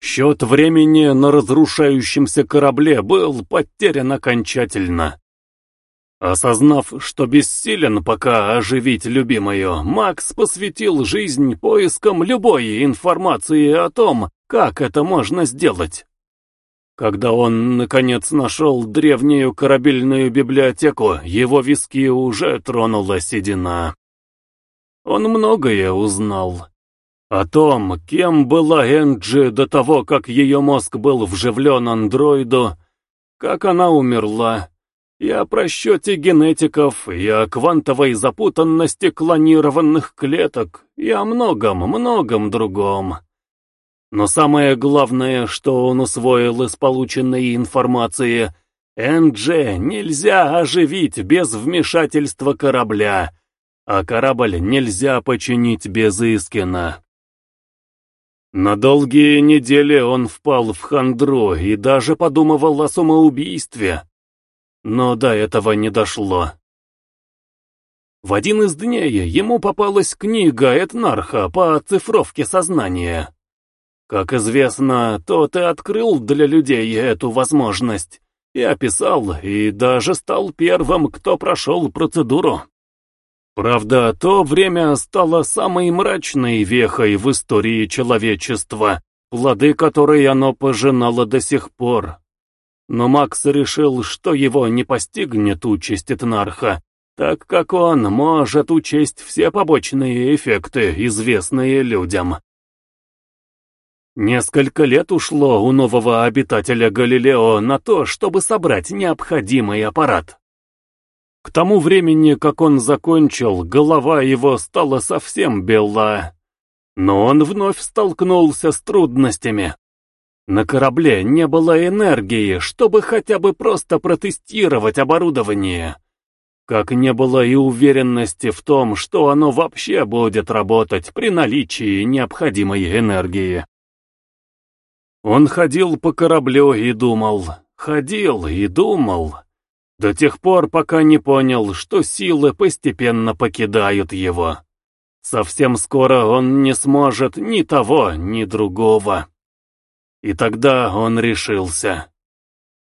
Счет времени на разрушающемся корабле был потерян окончательно. Осознав, что бессилен пока оживить любимую, Макс посвятил жизнь поискам любой информации о том, как это можно сделать. Когда он, наконец, нашел древнюю корабельную библиотеку, его виски уже тронула седина. Он многое узнал. О том, кем была Энджи до того, как ее мозг был вживлен андроиду, как она умерла, и о просчете генетиков, и о квантовой запутанности клонированных клеток, и о многом-многом другом. Но самое главное, что он усвоил из полученной информации, НДЖ нельзя оживить без вмешательства корабля, а корабль нельзя починить без Искина. На долгие недели он впал в хандру и даже подумывал о самоубийстве. Но до этого не дошло. В один из дней ему попалась книга Этнарха по оцифровке сознания. Как известно, тот и открыл для людей эту возможность, и описал, и даже стал первым, кто прошел процедуру. Правда, то время стало самой мрачной вехой в истории человечества, плоды которой оно пожинало до сих пор. Но Макс решил, что его не постигнет участь Этнарха, так как он может учесть все побочные эффекты, известные людям. Несколько лет ушло у нового обитателя Галилео на то, чтобы собрать необходимый аппарат. К тому времени, как он закончил, голова его стала совсем бела. Но он вновь столкнулся с трудностями. На корабле не было энергии, чтобы хотя бы просто протестировать оборудование. Как не было и уверенности в том, что оно вообще будет работать при наличии необходимой энергии. Он ходил по кораблю и думал, ходил и думал, до тех пор, пока не понял, что силы постепенно покидают его. Совсем скоро он не сможет ни того, ни другого. И тогда он решился.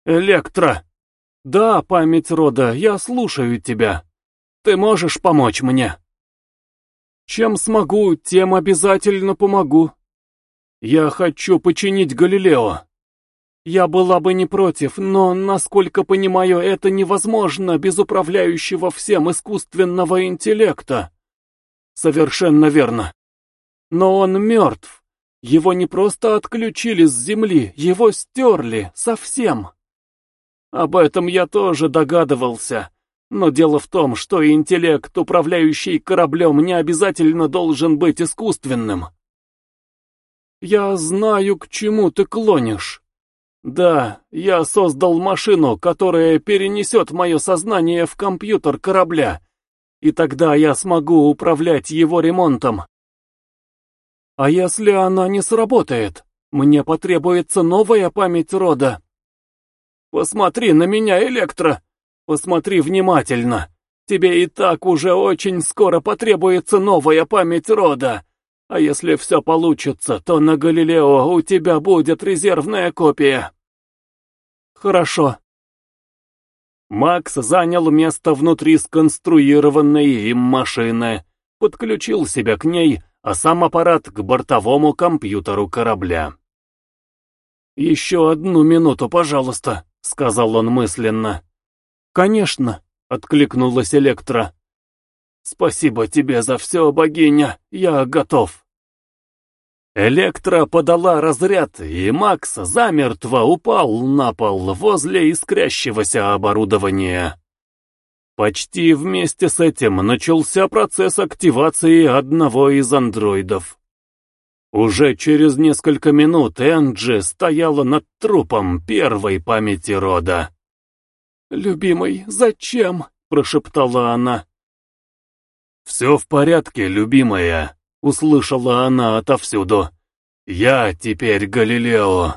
«Электро!» «Да, память рода, я слушаю тебя. Ты можешь помочь мне?» «Чем смогу, тем обязательно помогу», я хочу починить Галилео. Я была бы не против, но, насколько понимаю, это невозможно без управляющего всем искусственного интеллекта. Совершенно верно. Но он мертв. Его не просто отключили с Земли, его стерли совсем. Об этом я тоже догадывался. Но дело в том, что интеллект, управляющий кораблем, не обязательно должен быть искусственным. «Я знаю, к чему ты клонишь. Да, я создал машину, которая перенесет мое сознание в компьютер корабля, и тогда я смогу управлять его ремонтом. А если она не сработает, мне потребуется новая память рода. Посмотри на меня, Электро, посмотри внимательно. Тебе и так уже очень скоро потребуется новая память рода. А если все получится, то на Галилео у тебя будет резервная копия. Хорошо. Макс занял место внутри сконструированной им машины, подключил себя к ней, а сам аппарат к бортовому компьютеру корабля. «Еще одну минуту, пожалуйста», — сказал он мысленно. «Конечно», — откликнулась Электра. «Спасибо тебе за все, богиня, я готов». Электро подала разряд, и Макс замертво упал на пол возле искрящегося оборудования. Почти вместе с этим начался процесс активации одного из андроидов. Уже через несколько минут Энджи стояла над трупом первой памяти рода. «Любимый, зачем?» — прошептала она. «Все в порядке, любимая», — услышала она отовсюду. «Я теперь Галилео».